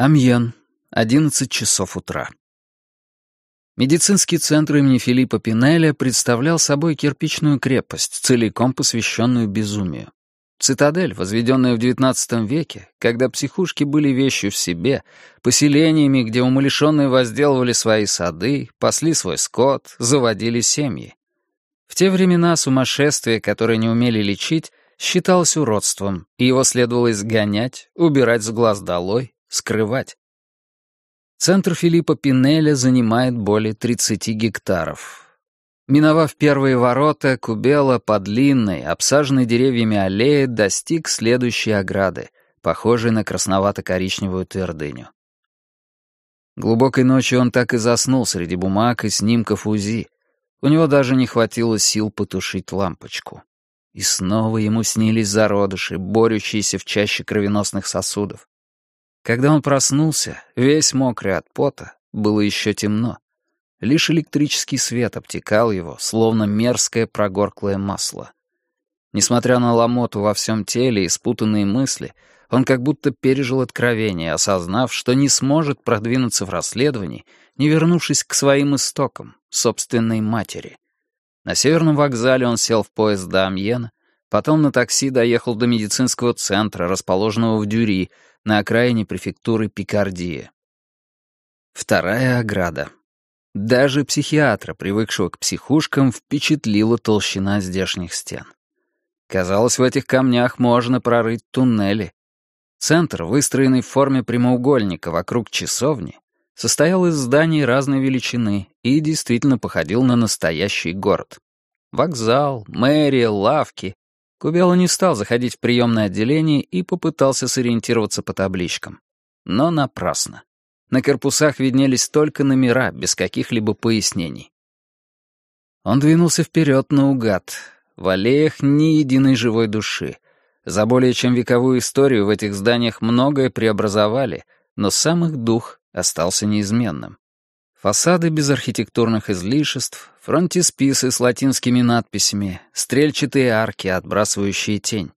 Амьен, 11 часов утра. Медицинский центр имени Филиппа Пинеля представлял собой кирпичную крепость, целиком посвященную безумию. Цитадель, возведенная в XIX веке, когда психушки были вещью в себе, поселениями, где умалишенные возделывали свои сады, пасли свой скот, заводили семьи. В те времена сумасшествие, которое не умели лечить, считалось уродством, и его следовало изгонять, убирать с глаз долой, скрывать. Центр Филиппа Пинеля занимает более 30 гектаров. Миновав первые ворота, Кубела по длинной, обсаженной деревьями аллее достиг следующей ограды, похожей на красновато-коричневую твердыню. Глубокой ночью он так и заснул среди бумаг и снимков УЗИ. У него даже не хватило сил потушить лампочку. И снова ему снились зародыши, борющиеся в чаще кровеносных сосудов. Когда он проснулся, весь мокрый от пота, было еще темно. Лишь электрический свет обтекал его, словно мерзкое прогорклое масло. Несмотря на ломоту во всем теле и спутанные мысли, он как будто пережил откровение, осознав, что не сможет продвинуться в расследовании, не вернувшись к своим истокам, собственной матери. На северном вокзале он сел в поезд до Амьена, потом на такси доехал до медицинского центра, расположенного в Дюри, на окраине префектуры Пикардия. Вторая ограда. Даже психиатра, привыкшего к психушкам, впечатлила толщина здешних стен. Казалось, в этих камнях можно прорыть туннели. Центр, выстроенный в форме прямоугольника вокруг часовни, состоял из зданий разной величины и действительно походил на настоящий город. Вокзал, мэрия, лавки, Кубела не стал заходить в приемное отделение и попытался сориентироваться по табличкам. Но напрасно. На корпусах виднелись только номера, без каких-либо пояснений. Он двинулся вперед наугад. В аллеях ни единой живой души. За более чем вековую историю в этих зданиях многое преобразовали, но сам их дух остался неизменным. Фасады без архитектурных излишеств, фронтисписы с латинскими надписями, стрельчатые арки, отбрасывающие тень.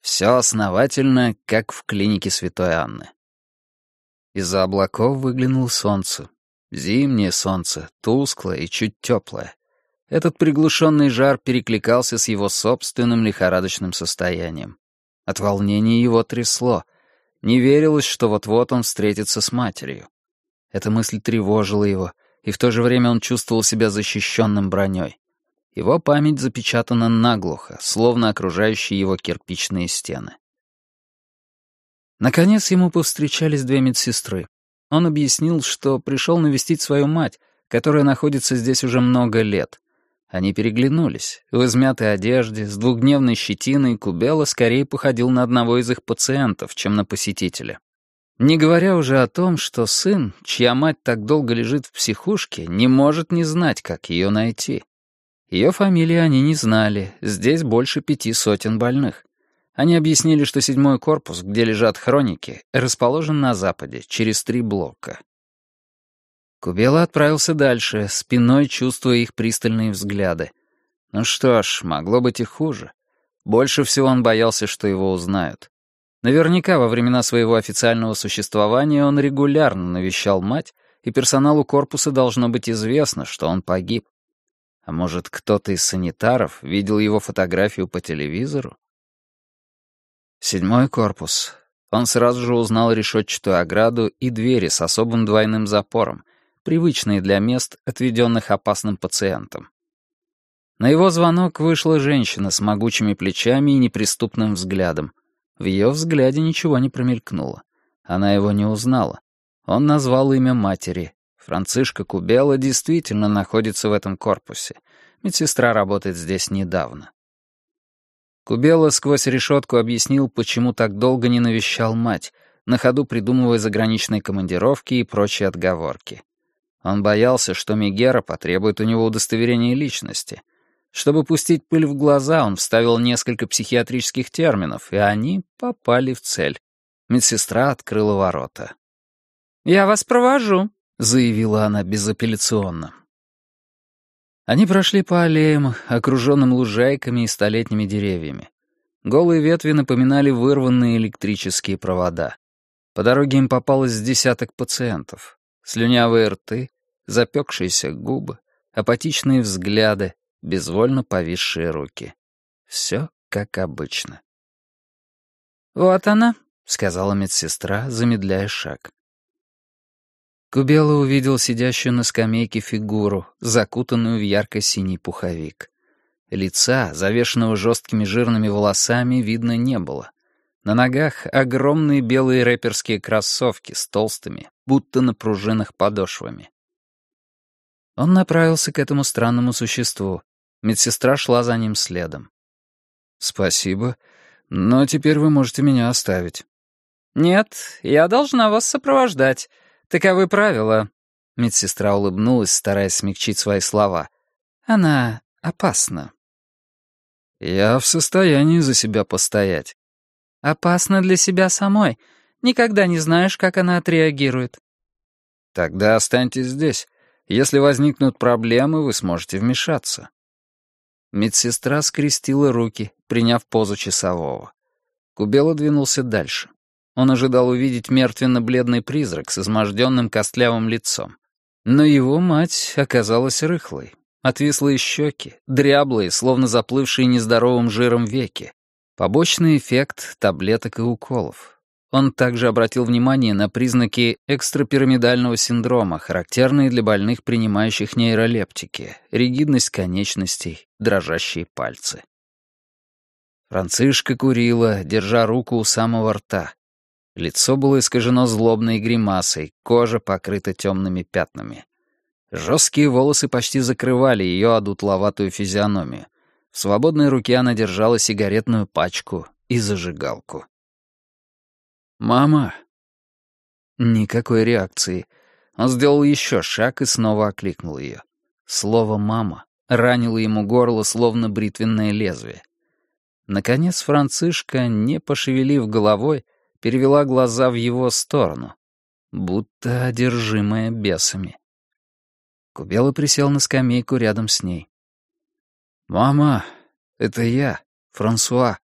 Все основательно, как в клинике Святой Анны. Из-за облаков выглянуло солнце. Зимнее солнце, тусклое и чуть теплое. Этот приглушенный жар перекликался с его собственным лихорадочным состоянием. От волнения его трясло. Не верилось, что вот-вот он встретится с матерью. Эта мысль тревожила его, и в то же время он чувствовал себя защищенным броней. Его память запечатана наглухо, словно окружающие его кирпичные стены. Наконец ему повстречались две медсестры. Он объяснил, что пришел навестить свою мать, которая находится здесь уже много лет. Они переглянулись. В измятой одежде, с двухдневной щетиной Кубела скорее походил на одного из их пациентов, чем на посетителя. Не говоря уже о том, что сын, чья мать так долго лежит в психушке, не может не знать, как ее найти. Ее фамилии они не знали, здесь больше пяти сотен больных. Они объяснили, что седьмой корпус, где лежат хроники, расположен на западе, через три блока. Кубела отправился дальше, спиной чувствуя их пристальные взгляды. Ну что ж, могло быть и хуже. Больше всего он боялся, что его узнают. Наверняка во времена своего официального существования он регулярно навещал мать, и персоналу корпуса должно быть известно, что он погиб. А может, кто-то из санитаров видел его фотографию по телевизору? Седьмой корпус. Он сразу же узнал решетчатую ограду и двери с особым двойным запором, привычные для мест, отведенных опасным пациентам. На его звонок вышла женщина с могучими плечами и неприступным взглядом. В ее взгляде ничего не промелькнуло. Она его не узнала. Он назвал имя матери. Францишка Кубела действительно находится в этом корпусе. Медсестра работает здесь недавно. Кубела сквозь решетку объяснил, почему так долго не навещал мать, на ходу придумывая заграничные командировки и прочие отговорки. Он боялся, что Мегера потребует у него удостоверения личности, чтобы пустить пыль в глаза, он вставил несколько психиатрических терминов, и они попали в цель. Медсестра открыла ворота. «Я вас провожу», — заявила она безапелляционно. Они прошли по аллеям, окруженным лужайками и столетними деревьями. Голые ветви напоминали вырванные электрические провода. По дороге им попалось десяток пациентов. Слюнявые рты, запекшиеся губы, апатичные взгляды, безвольно повисшие руки. Все как обычно. «Вот она», — сказала медсестра, замедляя шаг. Кубела увидел сидящую на скамейке фигуру, закутанную в ярко-синий пуховик. Лица, завешенного жесткими жирными волосами, видно не было. На ногах огромные белые рэперские кроссовки с толстыми, будто на пружинах подошвами. Он направился к этому странному существу. Медсестра шла за ним следом. «Спасибо, но теперь вы можете меня оставить». «Нет, я должна вас сопровождать. Таковы правила». Медсестра улыбнулась, стараясь смягчить свои слова. «Она опасна». «Я в состоянии за себя постоять». Опасно для себя самой. Никогда не знаешь, как она отреагирует. Тогда останьтесь здесь. Если возникнут проблемы, вы сможете вмешаться. Медсестра скрестила руки, приняв позу часового. Кубела двинулся дальше. Он ожидал увидеть мертвенно-бледный призрак с изможденным костлявым лицом. Но его мать оказалась рыхлой. Отвислые щеки, дряблые, словно заплывшие нездоровым жиром веки, Побочный эффект таблеток и уколов. Он также обратил внимание на признаки экстрапирамидального синдрома, характерные для больных, принимающих нейролептики, ригидность конечностей, дрожащие пальцы. Францишка курила, держа руку у самого рта. Лицо было искажено злобной гримасой, кожа покрыта темными пятнами. Жесткие волосы почти закрывали ее одутловатую физиономию. В свободной руке она держала сигаретную пачку и зажигалку. «Мама!» Никакой реакции. Он сделал еще шаг и снова окликнул ее. Слово «мама» ранило ему горло, словно бритвенное лезвие. Наконец Францишка, не пошевелив головой, перевела глаза в его сторону, будто одержимая бесами. Кубела присел на скамейку рядом с ней. «Мама, это я, Франсуа».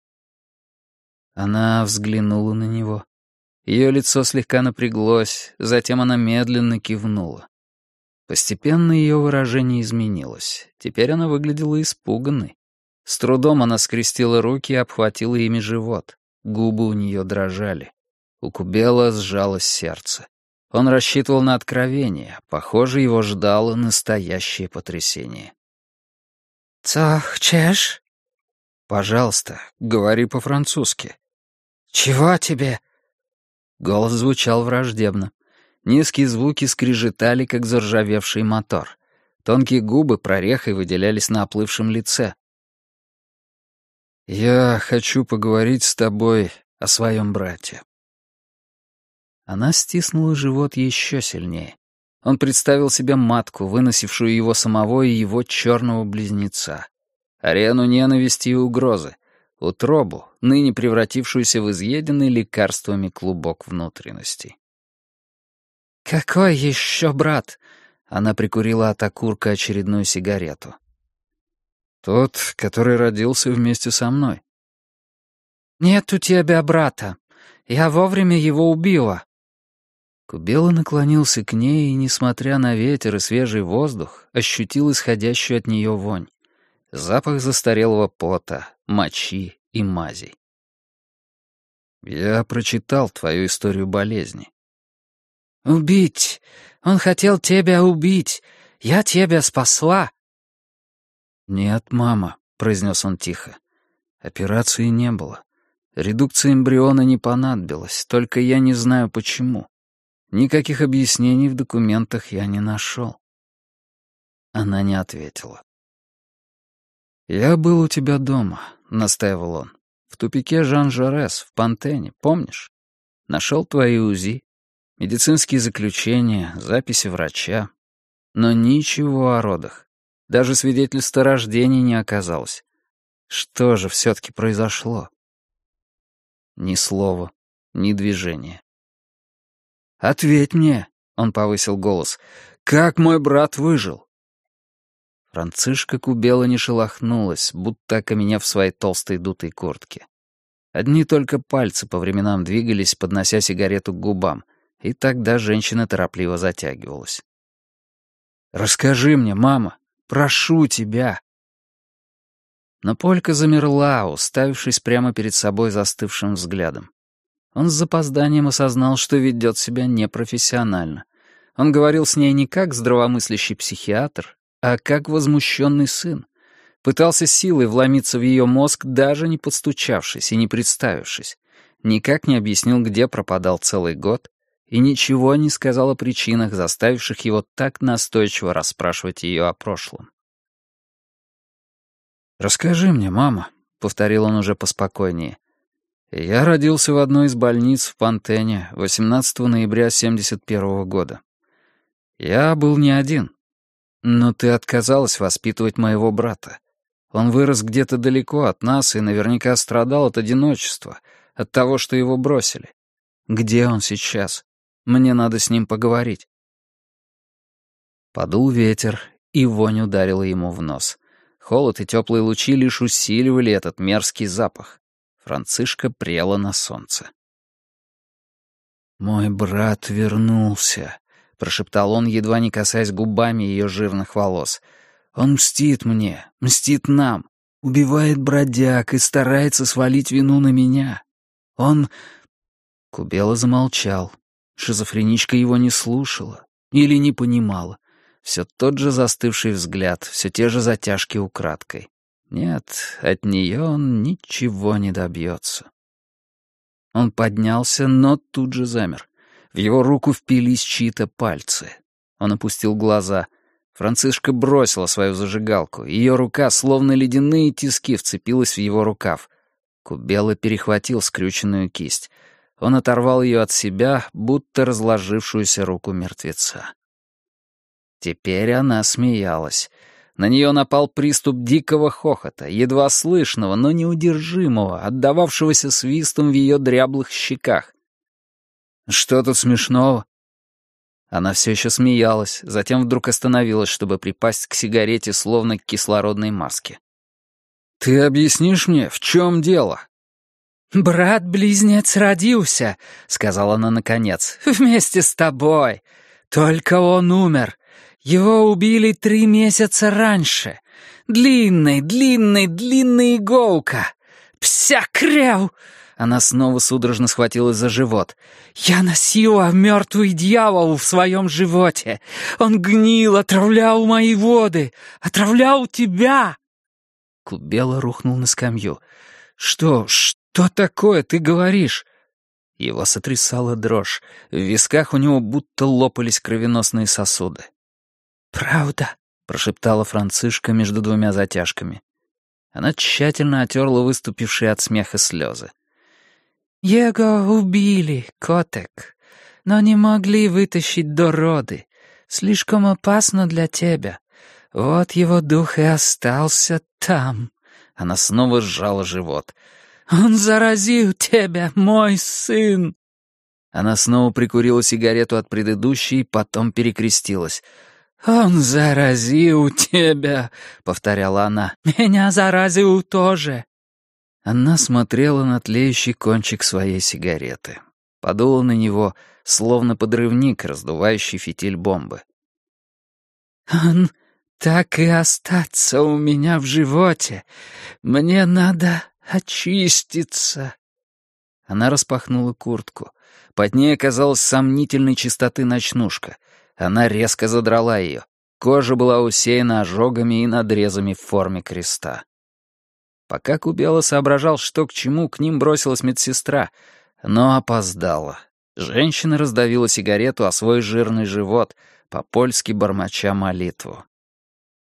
Она взглянула на него. Ее лицо слегка напряглось, затем она медленно кивнула. Постепенно ее выражение изменилось. Теперь она выглядела испуганной. С трудом она скрестила руки и обхватила ими живот. Губы у нее дрожали. У Кубела сжалось сердце. Он рассчитывал на откровение. Похоже, его ждало настоящее потрясение. «Co хочешь?» «Пожалуйста, говори по-французски». «Чего тебе?» Голос звучал враждебно. Низкие звуки скрежетали, как заржавевший мотор. Тонкие губы прорехой выделялись на оплывшем лице. «Я хочу поговорить с тобой о своем брате». Она стиснула живот еще сильнее. Он представил себе матку, выносившую его самого и его черного близнеца. Арену ненависти и угрозы. Утробу, ныне превратившуюся в изъеденный лекарствами клубок внутренностей. «Какой еще брат?» Она прикурила от окурка очередную сигарету. «Тот, который родился вместе со мной». «Нет у тебя брата. Я вовремя его убила». Кубела наклонился к ней и, несмотря на ветер и свежий воздух, ощутил исходящую от нее вонь. Запах застарелого пота, мочи и мазей. «Я прочитал твою историю болезни». «Убить! Он хотел тебя убить! Я тебя спасла!» «Нет, мама», — произнес он тихо. «Операции не было. Редукция эмбриона не понадобилась, только я не знаю почему. Никаких объяснений в документах я не нашел. Она не ответила. «Я был у тебя дома», — настаивал он. «В тупике Жан-Жорес, в Пантене, помнишь? Нашел твои УЗИ, медицинские заключения, записи врача. Но ничего о родах. Даже свидетельства рождения не оказалось. Что же все-таки произошло?» Ни слова, ни движения. «Ответь мне!» — он повысил голос. «Как мой брат выжил?» Францишка Кубела не шелохнулась, будто окаменев в своей толстой дутой куртке. Одни только пальцы по временам двигались, поднося сигарету к губам, и тогда женщина торопливо затягивалась. «Расскажи мне, мама, прошу тебя!» Но Полька замерла, уставившись прямо перед собой застывшим взглядом. Он с запозданием осознал, что ведет себя непрофессионально. Он говорил с ней не как здравомыслящий психиатр, а как возмущенный сын. Пытался силой вломиться в ее мозг, даже не подстучавшись и не представившись. Никак не объяснил, где пропадал целый год, и ничего не сказал о причинах, заставивших его так настойчиво расспрашивать ее о прошлом. «Расскажи мне, мама», — повторил он уже поспокойнее. «Я родился в одной из больниц в Пантене 18 ноября 71 года. Я был не один. Но ты отказалась воспитывать моего брата. Он вырос где-то далеко от нас и наверняка страдал от одиночества, от того, что его бросили. Где он сейчас? Мне надо с ним поговорить». Подул ветер, и вонь ударила ему в нос. Холод и теплые лучи лишь усиливали этот мерзкий запах. Францишка прела на солнце. «Мой брат вернулся», — прошептал он, едва не касаясь губами ее жирных волос. «Он мстит мне, мстит нам, убивает бродяг и старается свалить вину на меня. Он...» Кубела замолчал. Шизофреничка его не слушала или не понимала. Все тот же застывший взгляд, все те же затяжки украдкой. Нет, от нее он ничего не добьется. Он поднялся, но тут же замер. В его руку впились чьи-то пальцы. Он опустил глаза. Францишка бросила свою зажигалку. Ее рука, словно ледяные тиски, вцепилась в его рукав. Кубела перехватил скрюченную кисть. Он оторвал ее от себя, будто разложившуюся руку мертвеца. Теперь она смеялась. На нее напал приступ дикого хохота, едва слышного, но неудержимого, отдававшегося свистом в ее дряблых щеках. «Что тут смешного?» Она все еще смеялась, затем вдруг остановилась, чтобы припасть к сигарете, словно к кислородной маске. «Ты объяснишь мне, в чем дело?» «Брат-близнец родился», — сказала она наконец, — «вместе с тобой. Только он умер. Его убили три месяца раньше. Длинный, длинный, длинная иголка. Псякряу!» Она снова судорожно схватилась за живот. «Я носила мертвый дьявол в своем животе. Он гнил, отравлял мои воды, отравлял тебя!» Кубела рухнул на скамью. «Что, что такое ты говоришь?» Его сотрясала дрожь. В висках у него будто лопались кровеносные сосуды. «Правда», — прошептала Францишка между двумя затяжками. Она тщательно отерла выступившие от смеха слезы. «Его убили, котек, но не могли вытащить до роды. Слишком опасно для тебя. Вот его дух и остался там». Она снова сжала живот. «Он заразил тебя, мой сын!» Она снова прикурила сигарету от предыдущей, потом перекрестилась — «Он заразил тебя», — повторяла она. «Меня заразил тоже». Она смотрела на тлеющий кончик своей сигареты. Подула на него, словно подрывник, раздувающий фитиль бомбы. «Он так и остаться у меня в животе. Мне надо очиститься». Она распахнула куртку. Под ней оказалась сомнительной чистоты ночнушка — она резко задрала ее. Кожа была усеяна ожогами и надрезами в форме креста. Пока Кубела соображал, что к чему, к ним бросилась медсестра, но опоздала. Женщина раздавила сигарету о свой жирный живот, по-польски бормоча молитву.